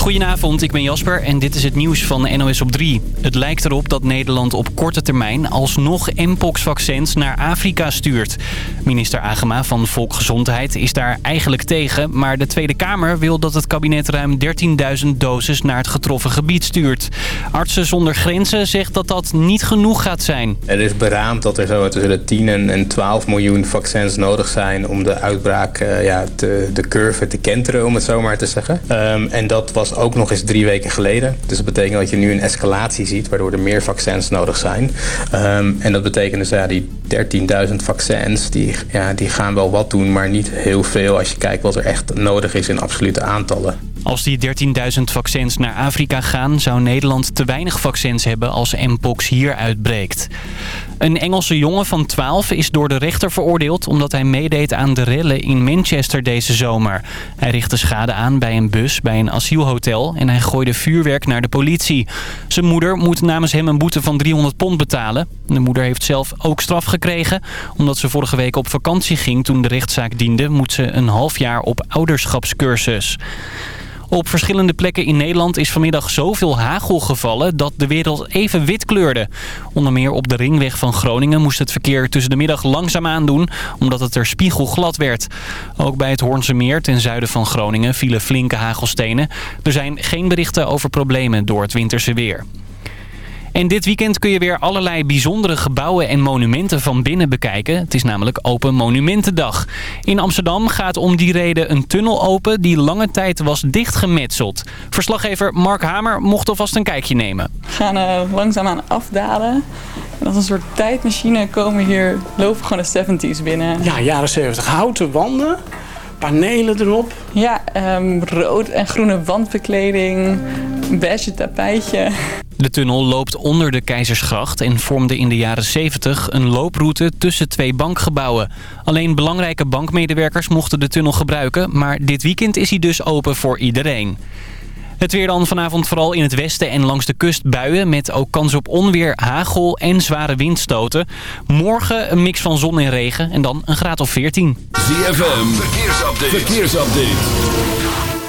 Goedenavond, ik ben Jasper en dit is het nieuws van NOS op 3. Het lijkt erop dat Nederland op korte termijn alsnog Mpox-vaccins naar Afrika stuurt. Minister Agema van Volksgezondheid is daar eigenlijk tegen... maar de Tweede Kamer wil dat het kabinet ruim 13.000 doses naar het getroffen gebied stuurt. Artsen zonder Grenzen zegt dat dat niet genoeg gaat zijn. Er is beraamd dat er zo tussen de 10 en 12 miljoen vaccins nodig zijn... om de uitbraak, uh, ja, te, de curve te kenteren, om het zo maar te zeggen. Um, en dat was ook nog eens drie weken geleden. Dus dat betekent dat je nu een escalatie ziet... waardoor er meer vaccins nodig zijn. Um, en dat betekent dus ja, die 13.000 vaccins... Die, ja, die gaan wel wat doen, maar niet heel veel... als je kijkt wat er echt nodig is in absolute aantallen. Als die 13.000 vaccins naar Afrika gaan... zou Nederland te weinig vaccins hebben als Mpox hier uitbreekt. Een Engelse jongen van 12 is door de rechter veroordeeld... omdat hij meedeed aan de rellen in Manchester deze zomer. Hij richtte schade aan bij een bus bij een asielhotel... en hij gooide vuurwerk naar de politie. Zijn moeder moet namens hem een boete van 300 pond betalen. De moeder heeft zelf ook straf gekregen. Omdat ze vorige week op vakantie ging toen de rechtszaak diende... moet ze een half jaar op ouderschapscursus. Op verschillende plekken in Nederland is vanmiddag zoveel hagel gevallen dat de wereld even wit kleurde. Onder meer op de ringweg van Groningen moest het verkeer tussen de middag langzaam aandoen omdat het er spiegelglad werd. Ook bij het Hoornse Meer ten zuiden van Groningen vielen flinke hagelstenen. Er zijn geen berichten over problemen door het winterse weer. En dit weekend kun je weer allerlei bijzondere gebouwen en monumenten van binnen bekijken. Het is namelijk Open Monumentendag. In Amsterdam gaat om die reden een tunnel open die lange tijd was dichtgemetseld. Verslaggever Mark Hamer mocht alvast een kijkje nemen. We gaan uh, langzaamaan afdalen. En als een soort tijdmachine komen hier, lopen gewoon de 70s binnen. Ja, jaren 70. Houten wanden, panelen erop. Ja, um, rood en groene wandbekleding, beige tapijtje. De tunnel loopt onder de Keizersgracht en vormde in de jaren 70 een looproute tussen twee bankgebouwen. Alleen belangrijke bankmedewerkers mochten de tunnel gebruiken, maar dit weekend is hij dus open voor iedereen. Het weer dan vanavond vooral in het westen en langs de kust buien... met ook kans op onweer, hagel en zware windstoten. Morgen een mix van zon en regen en dan een graad of 14. ZFM, verkeersupdate. verkeersupdate.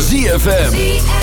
ZFM.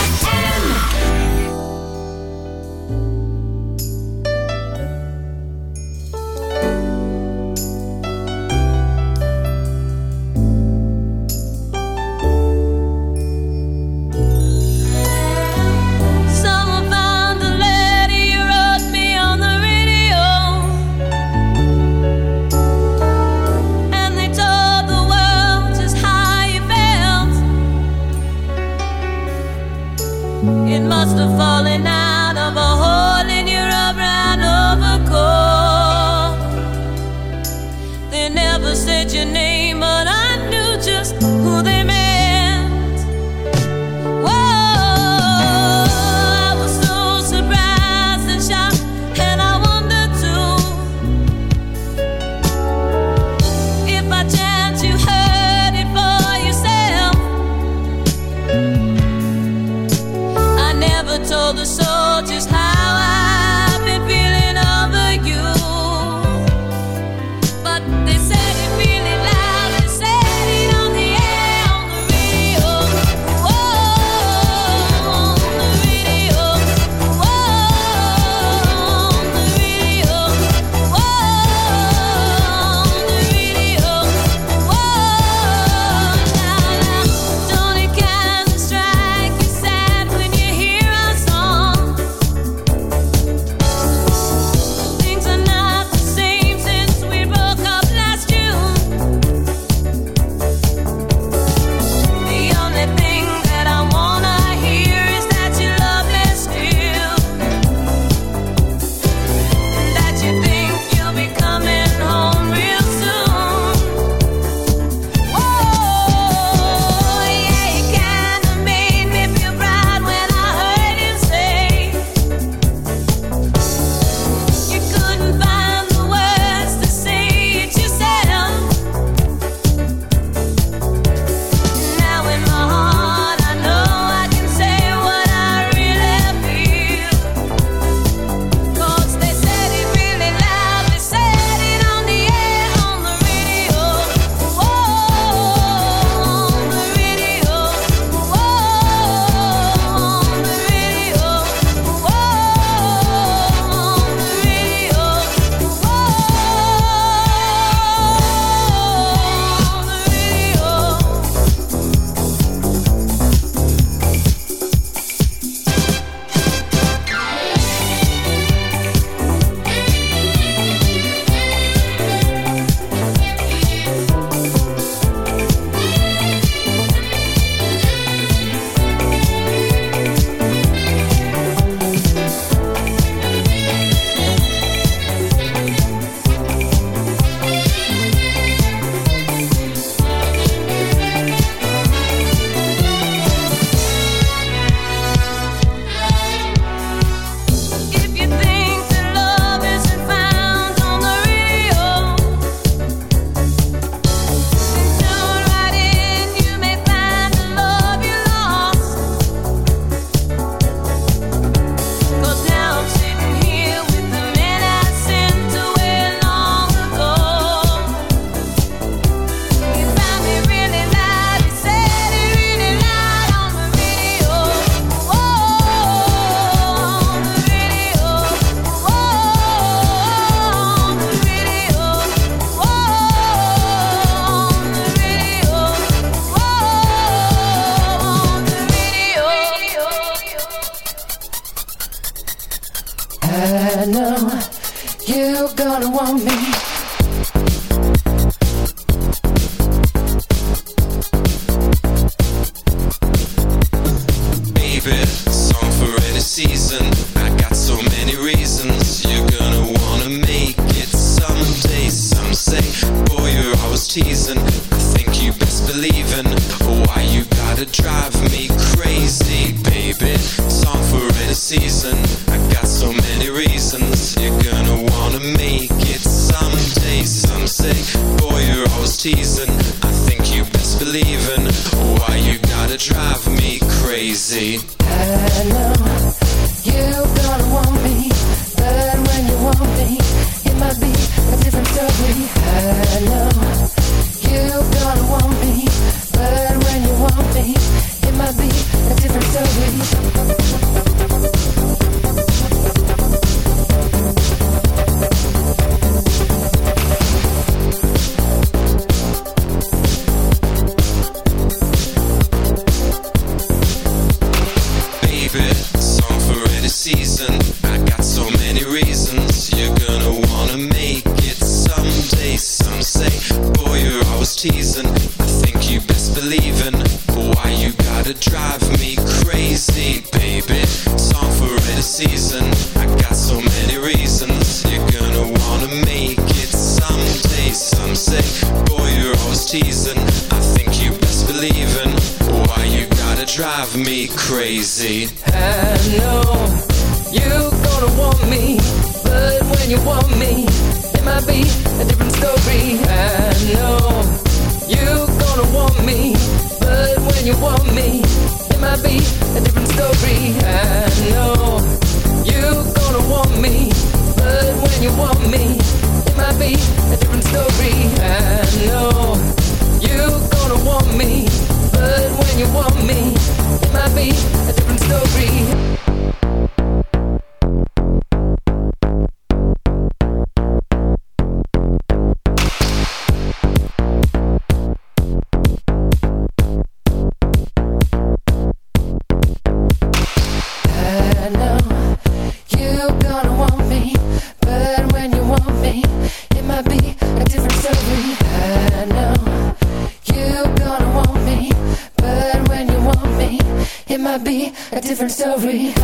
season. I got so many reasons. You're gonna wanna make it someday. Some say, boy, you're always teasing. I think you best believe in Why you gotta drive me crazy? different story.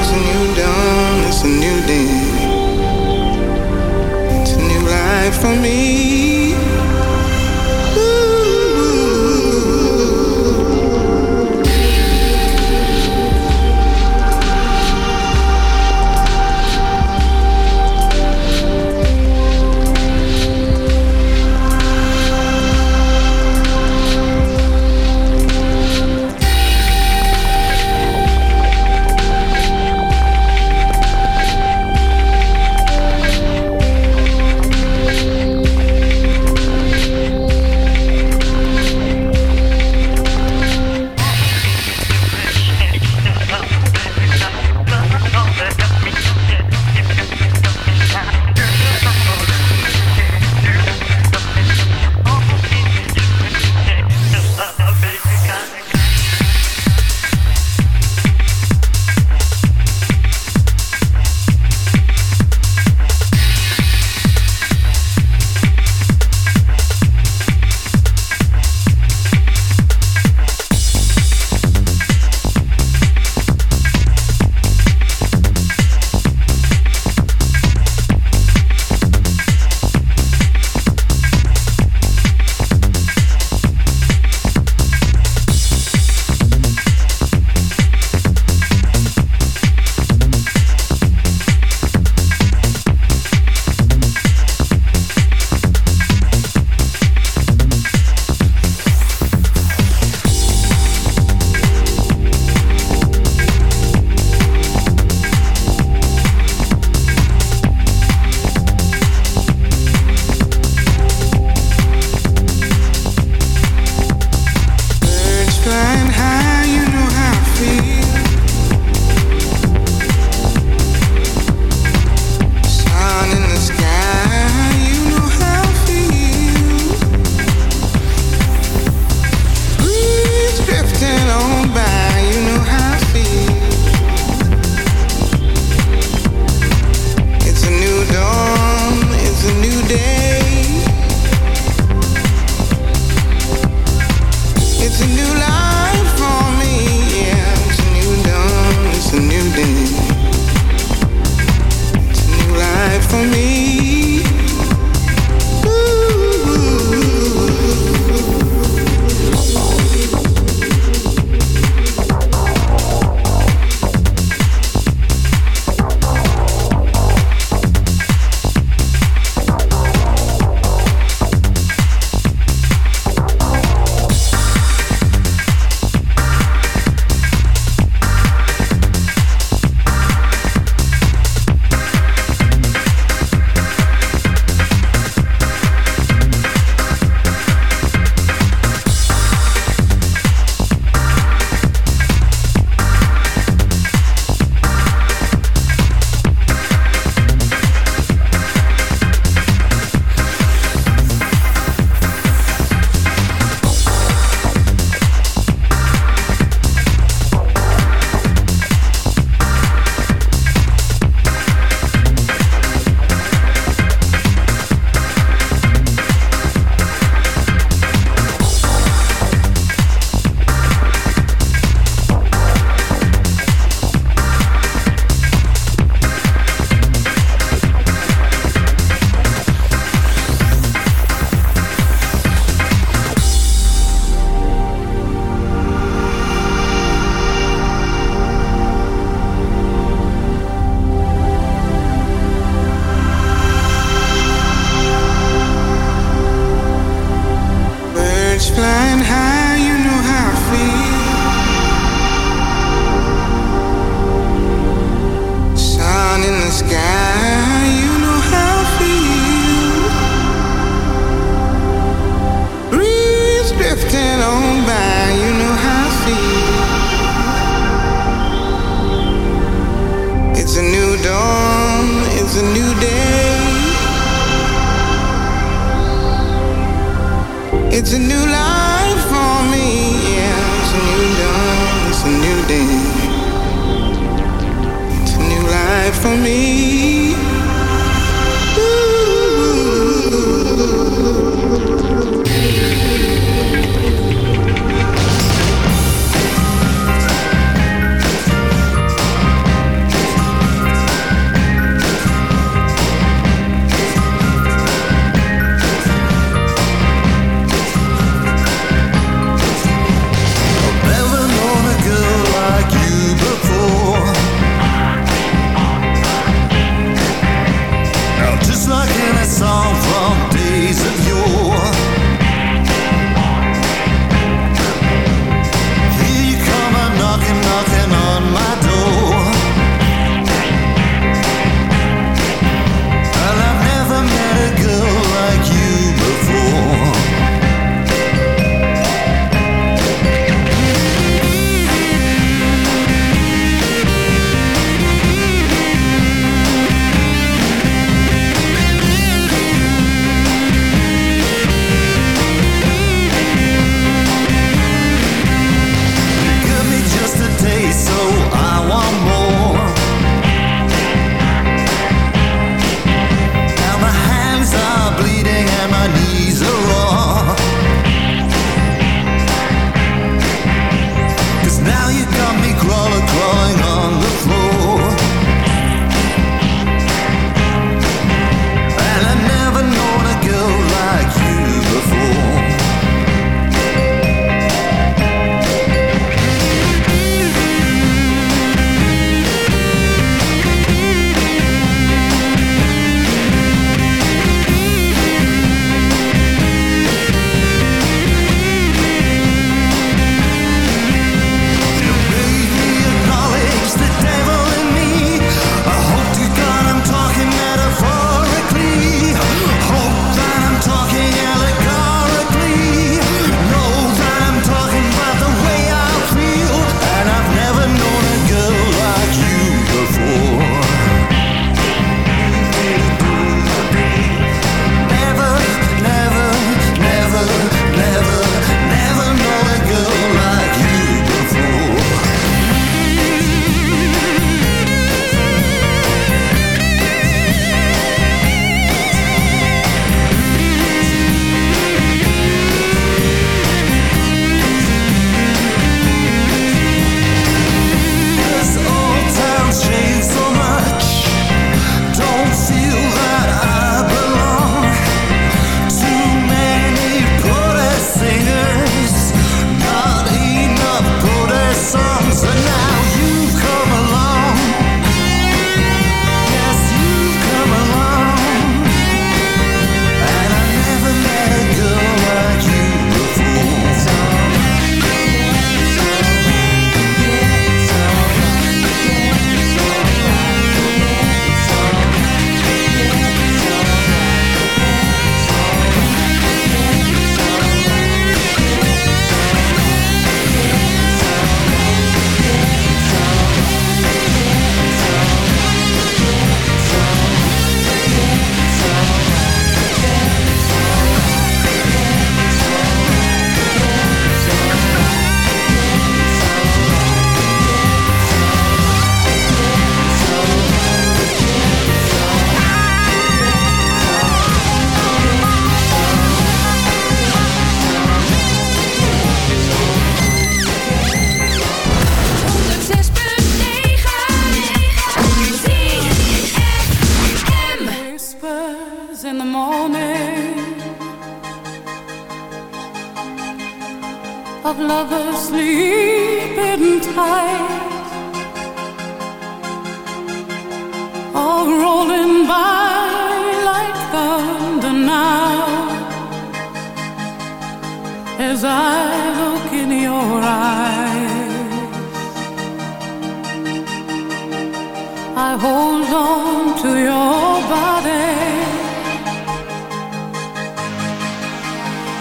it's a new dawn, it's a new day. It's a new life for me.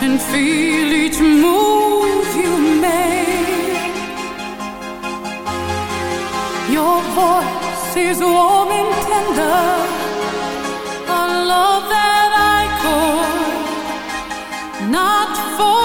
and feel each move you make. Your voice is warm and tender, a love that I could not forget.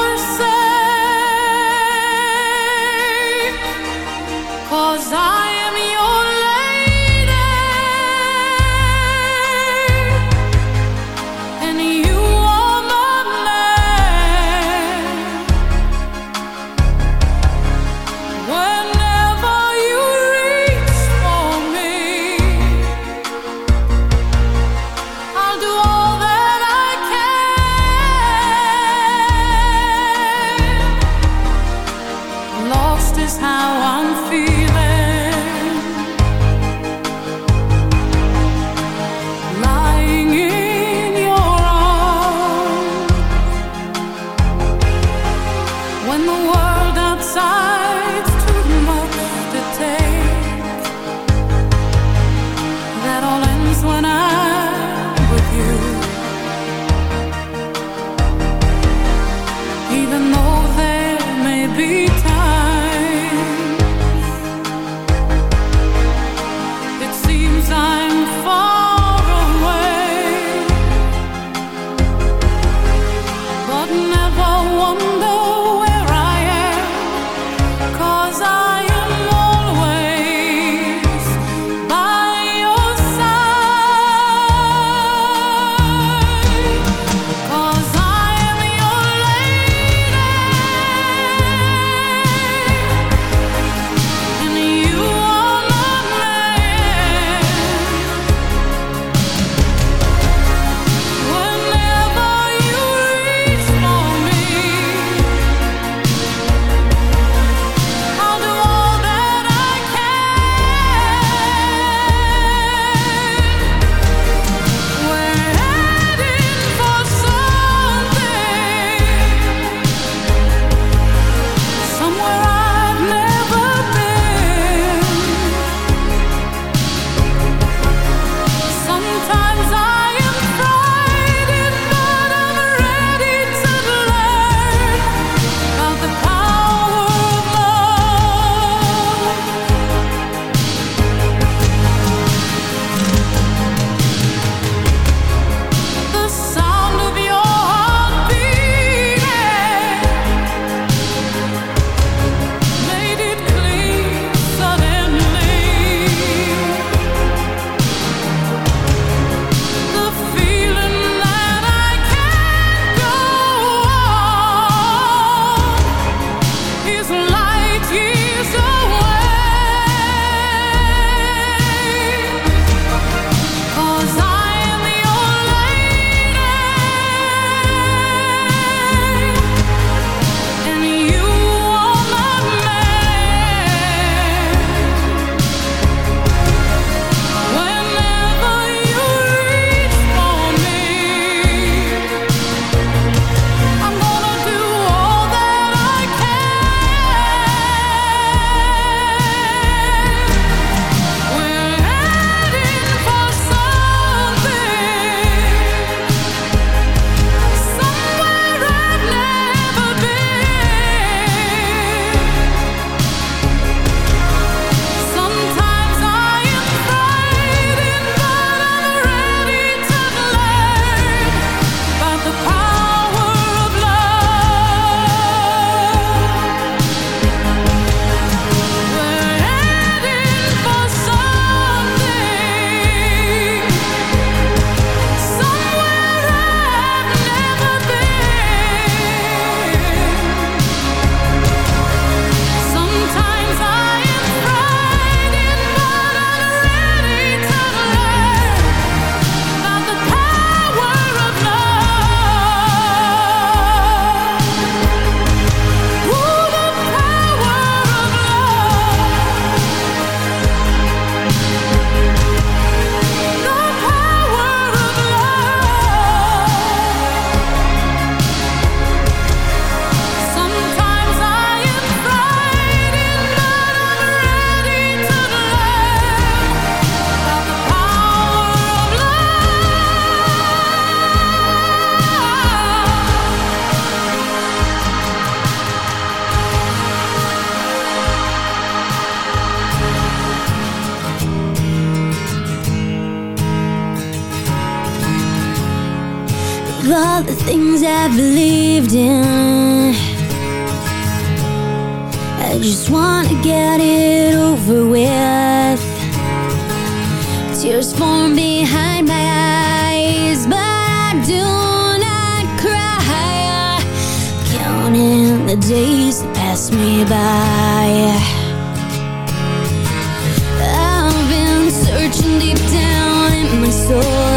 Down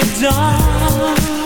the dark.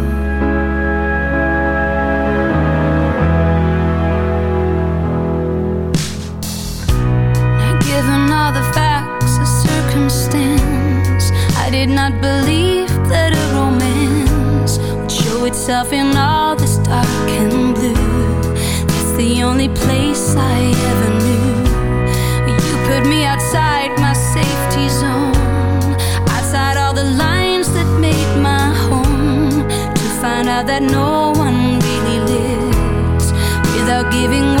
find out that no one really lives without giving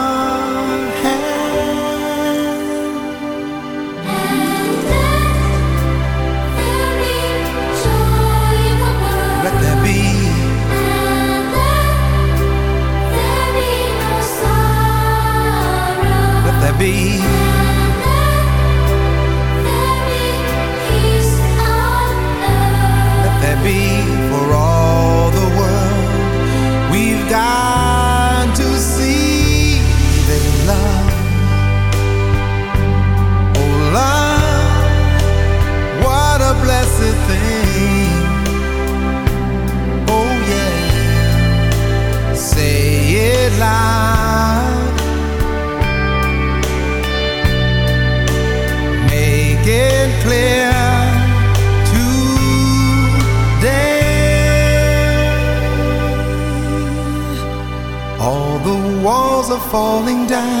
falling down.